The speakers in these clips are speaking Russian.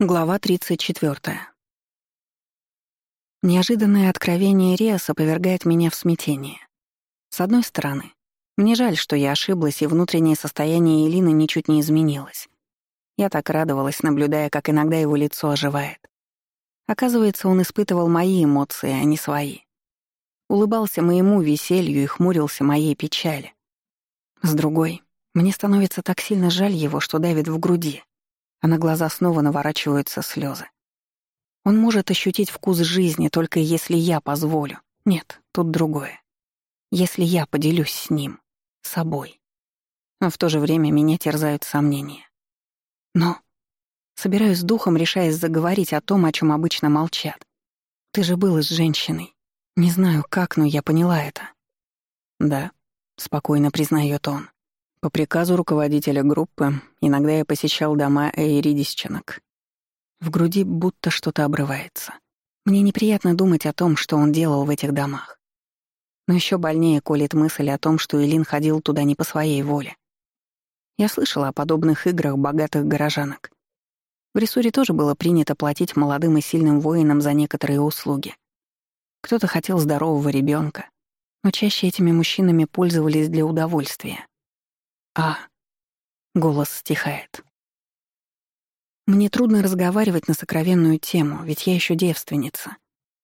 Глава 34. Неожиданное откровение Риаса повергает меня в смятение. С одной стороны, мне жаль, что я ошиблась, и внутреннее состояние Элины ничуть не изменилось. Я так радовалась, наблюдая, как иногда его лицо оживает. Оказывается, он испытывал мои эмоции, а не свои. Улыбался моему веселью и хмурился моей печали. С другой, мне становится так сильно жаль его, что давит в груди а на глаза снова наворачиваются слезы. Он может ощутить вкус жизни только если я позволю. Нет, тут другое. Если я поделюсь с ним, собой. Но в то же время меня терзают сомнения. Но собираюсь с духом, решаясь заговорить о том, о чем обычно молчат. Ты же был с женщиной. Не знаю как, но я поняла это. Да, спокойно признает он. По приказу руководителя группы иногда я посещал дома эйридисченок. В груди будто что-то обрывается. Мне неприятно думать о том, что он делал в этих домах. Но еще больнее колет мысль о том, что Илин ходил туда не по своей воле. Я слышала о подобных играх богатых горожанок. В Рисуре тоже было принято платить молодым и сильным воинам за некоторые услуги. Кто-то хотел здорового ребенка, но чаще этими мужчинами пользовались для удовольствия. А. Голос стихает. Мне трудно разговаривать на сокровенную тему, ведь я еще девственница.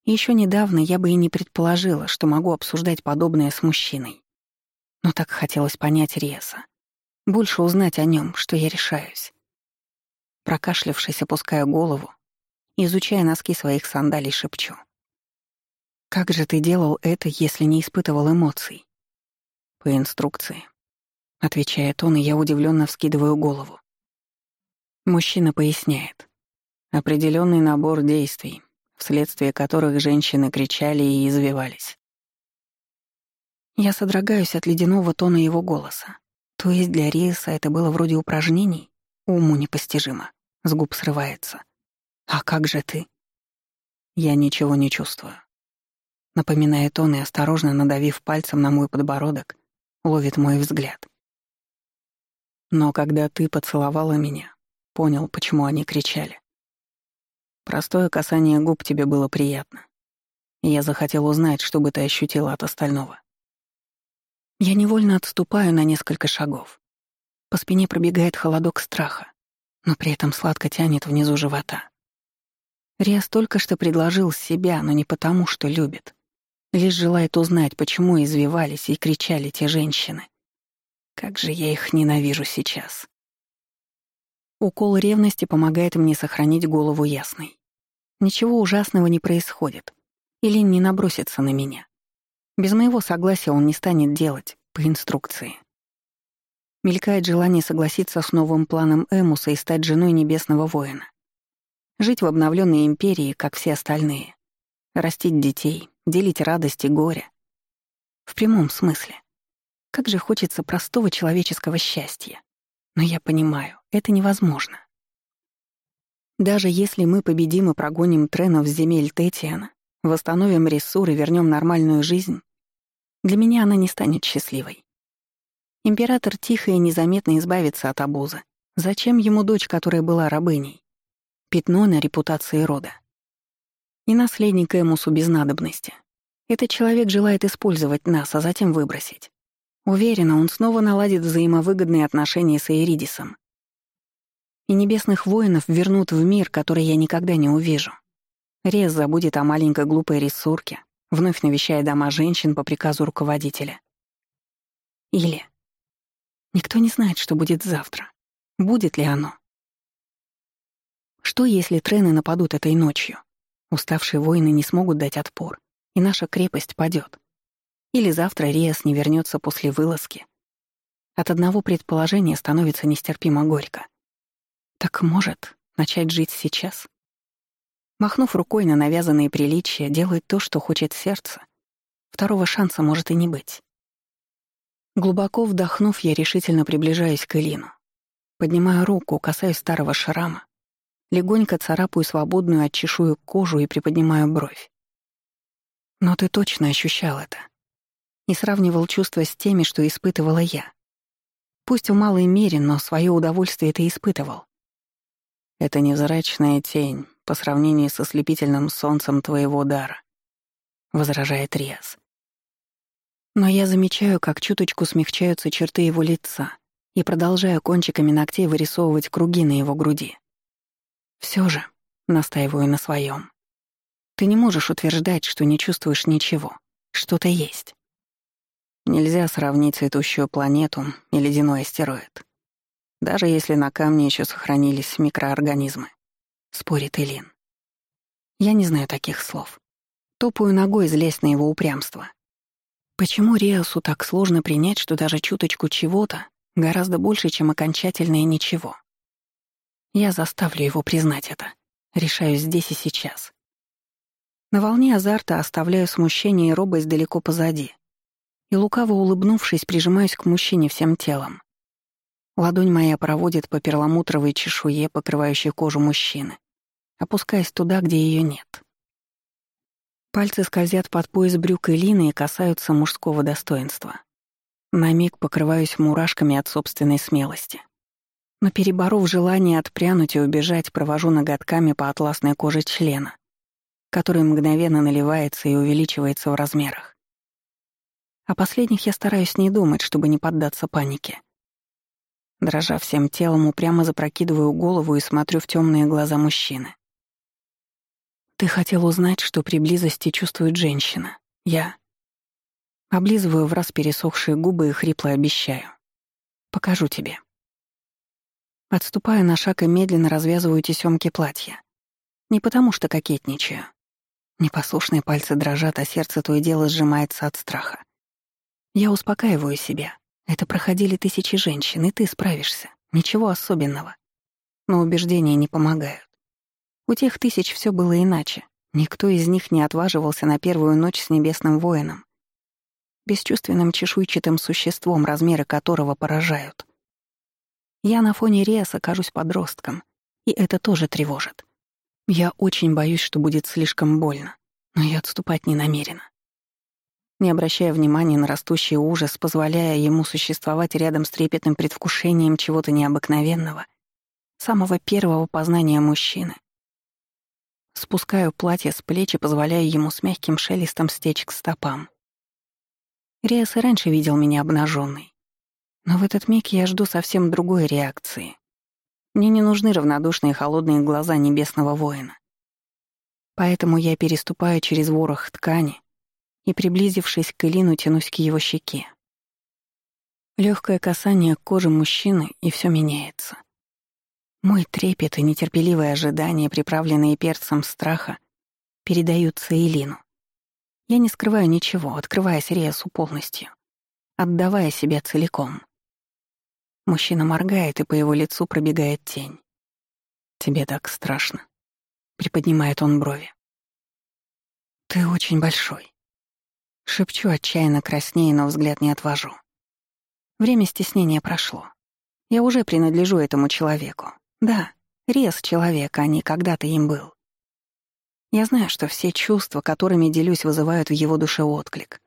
Еще недавно я бы и не предположила, что могу обсуждать подобное с мужчиной. Но так хотелось понять Риеса. Больше узнать о нем, что я решаюсь. Прокашлявшись, опускаю голову, изучая носки своих сандалий, шепчу. «Как же ты делал это, если не испытывал эмоций?» «По инструкции. — отвечает он, и я удивленно вскидываю голову. Мужчина поясняет. Определенный набор действий, вследствие которых женщины кричали и извивались. Я содрогаюсь от ледяного тона его голоса. То есть для Риеса это было вроде упражнений? Уму непостижимо. С губ срывается. «А как же ты?» Я ничего не чувствую. Напоминает он и, осторожно надавив пальцем на мой подбородок, ловит мой взгляд. Но когда ты поцеловала меня, понял, почему они кричали. Простое касание губ тебе было приятно. Я захотел узнать, что бы ты ощутила от остального. Я невольно отступаю на несколько шагов. По спине пробегает холодок страха, но при этом сладко тянет внизу живота. Риас только что предложил себя, но не потому, что любит. Лишь желает узнать, почему извивались и кричали те женщины. Как же я их ненавижу сейчас. Укол ревности помогает мне сохранить голову ясной. Ничего ужасного не происходит. Или не набросится на меня. Без моего согласия он не станет делать, по инструкции. Мелькает желание согласиться с новым планом Эмуса и стать женой небесного воина. Жить в обновленной империи, как все остальные. Растить детей, делить радость и горе. В прямом смысле. Как же хочется простого человеческого счастья. Но я понимаю, это невозможно. Даже если мы победим и прогоним Тренов с земель Тетиана, восстановим ресурсы и вернем нормальную жизнь, для меня она не станет счастливой. Император тихо и незаметно избавится от обузы. Зачем ему дочь, которая была рабыней? Пятно на репутации рода. И наследник Эмусу без надобности. Этот человек желает использовать нас, а затем выбросить. Уверена, он снова наладит взаимовыгодные отношения с Эйридисом. И небесных воинов вернут в мир, который я никогда не увижу. Рез забудет о маленькой глупой рисурке, вновь навещая дома женщин по приказу руководителя. Или... Никто не знает, что будет завтра. Будет ли оно? Что, если трены нападут этой ночью? Уставшие воины не смогут дать отпор, и наша крепость падет. Или завтра Риас не вернется после вылазки. От одного предположения становится нестерпимо горько. Так может начать жить сейчас? Махнув рукой на навязанные приличия, делает то, что хочет сердце. Второго шанса может и не быть. Глубоко вдохнув, я решительно приближаюсь к Элину. Поднимаю руку, касаюсь старого шрама, легонько царапаю свободную от чешую кожу и приподнимаю бровь. Но ты точно ощущал это и сравнивал чувства с теми, что испытывала я. Пусть в малой мере, но свое удовольствие ты испытывал. Это невзрачная тень по сравнению со слепительным солнцем твоего дара, возражает Риас. Но я замечаю, как чуточку смягчаются черты его лица и продолжаю кончиками ногтей вырисовывать круги на его груди. Все же, настаиваю на своем. Ты не можешь утверждать, что не чувствуешь ничего. Что-то есть. Нельзя сравнить цветущую планету и ледяной астероид. Даже если на камне еще сохранились микроорганизмы, спорит Элин. Я не знаю таких слов. Топаю ногой, злясь на его упрямство. Почему Риасу так сложно принять, что даже чуточку чего-то гораздо больше, чем окончательное ничего? Я заставлю его признать это. Решаю здесь и сейчас. На волне азарта оставляю смущение и робость далеко позади. И лукаво улыбнувшись, прижимаюсь к мужчине всем телом. Ладонь моя проводит по перламутровой чешуе, покрывающей кожу мужчины, опускаясь туда, где ее нет. Пальцы скользят под пояс брюк и и касаются мужского достоинства. На миг покрываюсь мурашками от собственной смелости. Но переборов желание отпрянуть и убежать, провожу ноготками по атласной коже члена, который мгновенно наливается и увеличивается в размерах. О последних я стараюсь не думать, чтобы не поддаться панике. Дрожа всем телом, упрямо запрокидываю голову и смотрю в темные глаза мужчины. «Ты хотел узнать, что при близости чувствует женщина. Я...» Облизываю в раз пересохшие губы и хрипло обещаю. «Покажу тебе». Отступаю на шаг и медленно развязываю тесёмки платья. Не потому что кокетничаю. Непослушные пальцы дрожат, а сердце то и дело сжимается от страха. Я успокаиваю себя. Это проходили тысячи женщин, и ты справишься. Ничего особенного. Но убеждения не помогают. У тех тысяч все было иначе. Никто из них не отваживался на первую ночь с небесным воином. Бесчувственным чешуйчатым существом, размеры которого поражают. Я на фоне Риаса кажусь подростком, и это тоже тревожит. Я очень боюсь, что будет слишком больно, но я отступать не намерена не обращая внимания на растущий ужас, позволяя ему существовать рядом с трепетным предвкушением чего-то необыкновенного, самого первого познания мужчины. Спускаю платье с плеч и позволяю ему с мягким шелестом стечь к стопам. Риас и раньше видел меня обнаженной, но в этот миг я жду совсем другой реакции. Мне не нужны равнодушные холодные глаза небесного воина. Поэтому я переступаю через ворох ткани, и, приблизившись к Элину, тянусь к его щеке. Легкое касание к коже мужчины, и все меняется. Мой трепет и нетерпеливое ожидание, приправленные перцем страха, передаются Элину. Я не скрываю ничего, открываясь Риасу полностью, отдавая себя целиком. Мужчина моргает, и по его лицу пробегает тень. «Тебе так страшно», — приподнимает он брови. «Ты очень большой. Шепчу отчаянно краснее, но взгляд не отвожу. Время стеснения прошло. Я уже принадлежу этому человеку. Да, рез человека, а не когда-то им был. Я знаю, что все чувства, которыми делюсь, вызывают в его душе отклик.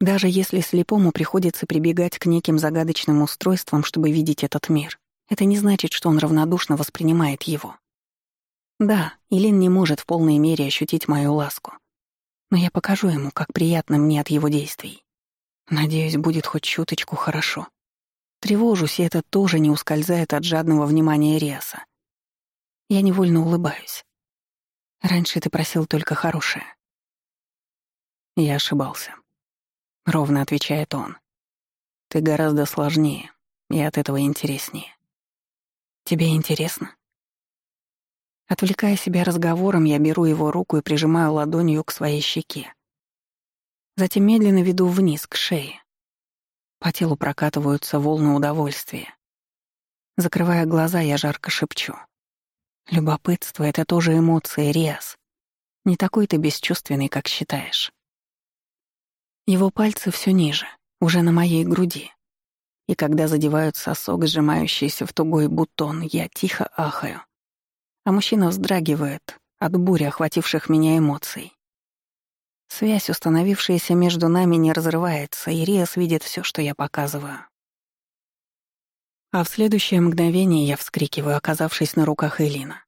Даже если слепому приходится прибегать к неким загадочным устройствам, чтобы видеть этот мир, это не значит, что он равнодушно воспринимает его. Да, Илин не может в полной мере ощутить мою ласку но я покажу ему, как приятно мне от его действий. Надеюсь, будет хоть чуточку хорошо. Тревожусь, и это тоже не ускользает от жадного внимания Риаса. Я невольно улыбаюсь. Раньше ты просил только хорошее. Я ошибался. Ровно отвечает он. Ты гораздо сложнее и от этого интереснее. Тебе интересно? Отвлекая себя разговором, я беру его руку и прижимаю ладонью к своей щеке. Затем медленно веду вниз, к шее. По телу прокатываются волны удовольствия. Закрывая глаза, я жарко шепчу. Любопытство — это тоже эмоции, Риас. Не такой ты бесчувственный, как считаешь. Его пальцы все ниже, уже на моей груди. И когда задевают сосок, сжимающийся в тугой бутон, я тихо ахаю а мужчина вздрагивает от бури охвативших меня эмоций. Связь, установившаяся между нами, не разрывается, и Риас видит все, что я показываю. А в следующее мгновение я вскрикиваю, оказавшись на руках Элина.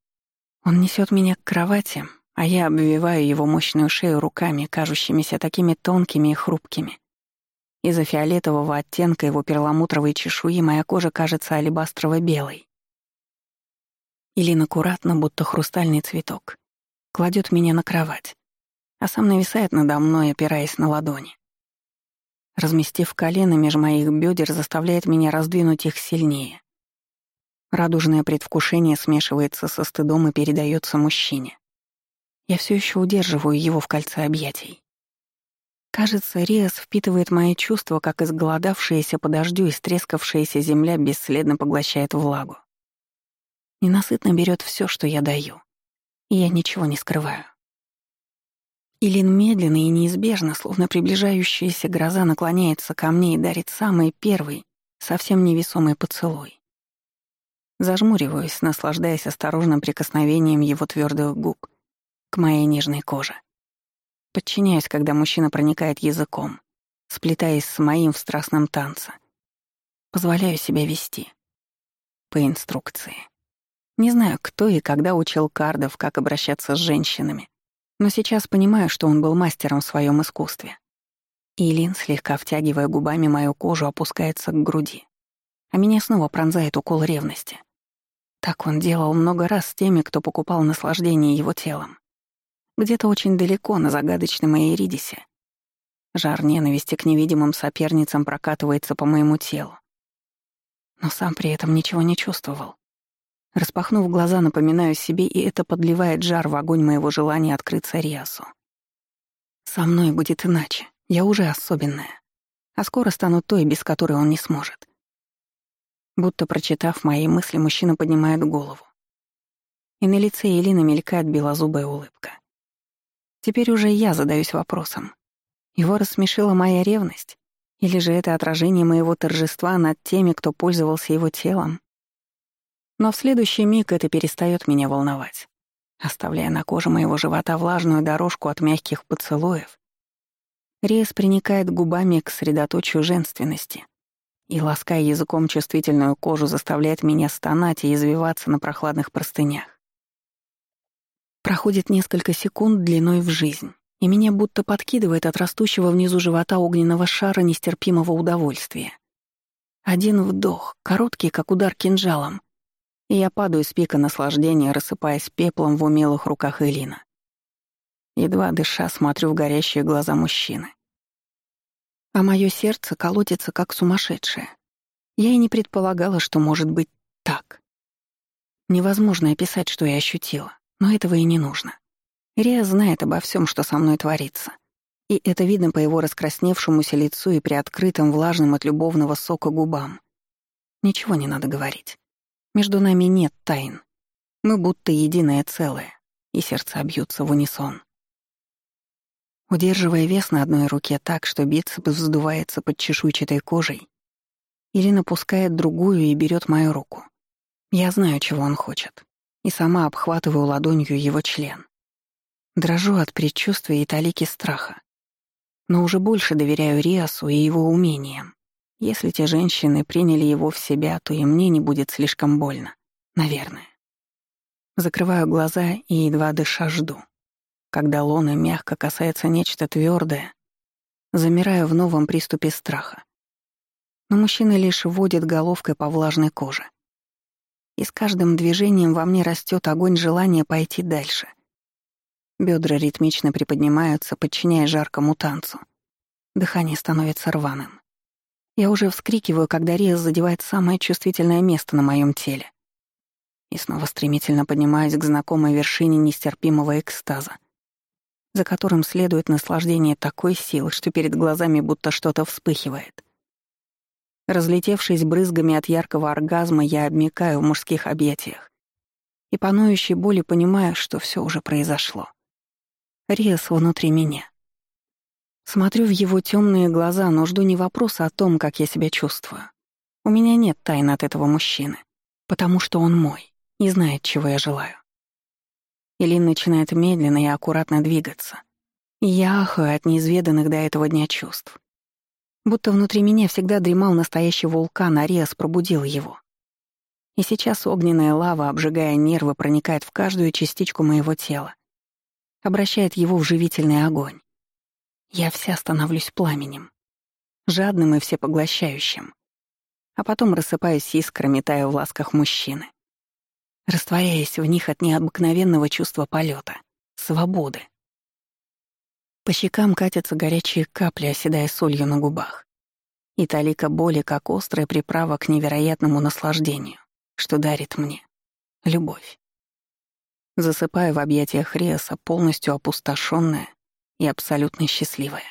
Он несет меня к кровати, а я обвиваю его мощную шею руками, кажущимися такими тонкими и хрупкими. Из-за фиолетового оттенка его перламутровой чешуи моя кожа кажется алебастрово-белой. Илин аккуратно, будто хрустальный цветок, кладет меня на кровать, а сам нависает надо мной, опираясь на ладони. Разместив колено меж моих бедер, заставляет меня раздвинуть их сильнее. Радужное предвкушение смешивается со стыдом и передается мужчине. Я все еще удерживаю его в кольце объятий. Кажется, Риас впитывает мои чувства, как изголодавшаяся по дождю и стрескавшаяся земля бесследно поглощает влагу. Ненасытно берет все, что я даю. И я ничего не скрываю. Илин медленно и неизбежно, словно приближающаяся гроза, наклоняется ко мне и дарит самый первый, совсем невесомый поцелуй. Зажмуриваюсь, наслаждаясь осторожным прикосновением его твердых губ к моей нежной коже. Подчиняюсь, когда мужчина проникает языком, сплетаясь с моим в страстном танце. Позволяю себя вести. По инструкции. Не знаю, кто и когда учил Кардов, как обращаться с женщинами, но сейчас понимаю, что он был мастером в своем искусстве. Илин, слегка втягивая губами мою кожу, опускается к груди. А меня снова пронзает укол ревности. Так он делал много раз с теми, кто покупал наслаждение его телом где-то очень далеко, на загадочном Эйридисе. Жар ненависти к невидимым соперницам прокатывается по моему телу. Но сам при этом ничего не чувствовал. Распахнув глаза, напоминаю себе, и это подливает жар в огонь моего желания открыться Риасу. Со мной будет иначе. Я уже особенная. А скоро стану той, без которой он не сможет. Будто прочитав мои мысли, мужчина поднимает голову. И на лице Элины мелькает белозубая улыбка. Теперь уже я задаюсь вопросом. Его рассмешила моя ревность? Или же это отражение моего торжества над теми, кто пользовался его телом? Но в следующий миг это перестает меня волновать. Оставляя на коже моего живота влажную дорожку от мягких поцелуев, Рейс приникает губами к средоточию женственности и, лаская языком чувствительную кожу, заставляет меня стонать и извиваться на прохладных простынях. Проходит несколько секунд длиной в жизнь, и меня будто подкидывает от растущего внизу живота огненного шара нестерпимого удовольствия. Один вдох, короткий, как удар кинжалом, и я падаю с пика наслаждения, рассыпаясь пеплом в умелых руках Элина. Едва дыша, смотрю в горящие глаза мужчины. А мое сердце колотится, как сумасшедшее. Я и не предполагала, что может быть так. Невозможно описать, что я ощутила. Но этого и не нужно. Рия знает обо всем, что со мной творится. И это видно по его раскрасневшемуся лицу и приоткрытым влажным от любовного сока губам. Ничего не надо говорить. Между нами нет тайн. Мы будто единое целое, и сердца бьются в унисон. Удерживая вес на одной руке так, что бицепс вздувается под чешуйчатой кожей, Ирина пускает другую и берет мою руку. Я знаю, чего он хочет и сама обхватываю ладонью его член. Дрожу от предчувствия и талики страха. Но уже больше доверяю Риасу и его умениям. Если те женщины приняли его в себя, то и мне не будет слишком больно. Наверное. Закрываю глаза и едва дыша жду. Когда лона мягко касается нечто твердое, замираю в новом приступе страха. Но мужчина лишь водит головкой по влажной коже и с каждым движением во мне растет огонь желания пойти дальше. Бедра ритмично приподнимаются, подчиняя жаркому танцу. Дыхание становится рваным. Я уже вскрикиваю, когда Риас задевает самое чувствительное место на моем теле. И снова стремительно поднимаюсь к знакомой вершине нестерпимого экстаза, за которым следует наслаждение такой силы, что перед глазами будто что-то вспыхивает. Разлетевшись брызгами от яркого оргазма, я обмикаю в мужских объятиях. И по ноющей боли понимаю, что все уже произошло. Риас внутри меня. Смотрю в его темные глаза, но жду не вопроса о том, как я себя чувствую. У меня нет тайны от этого мужчины, потому что он мой и знает, чего я желаю. Илин начинает медленно и аккуратно двигаться. Я ахаю от неизведанных до этого дня чувств. Будто внутри меня всегда дремал настоящий вулкан, а пробудил его. И сейчас огненная лава, обжигая нервы, проникает в каждую частичку моего тела, обращает его в живительный огонь. Я вся становлюсь пламенем, жадным и всепоглощающим, а потом рассыпаюсь искрами, тая в ласках мужчины, растворяясь в них от необыкновенного чувства полета, свободы. По щекам катятся горячие капли, оседая солью на губах. И талика боли, как острая приправа к невероятному наслаждению, что дарит мне любовь. Засыпаю в объятиях Риаса, полностью опустошенная и абсолютно счастливая.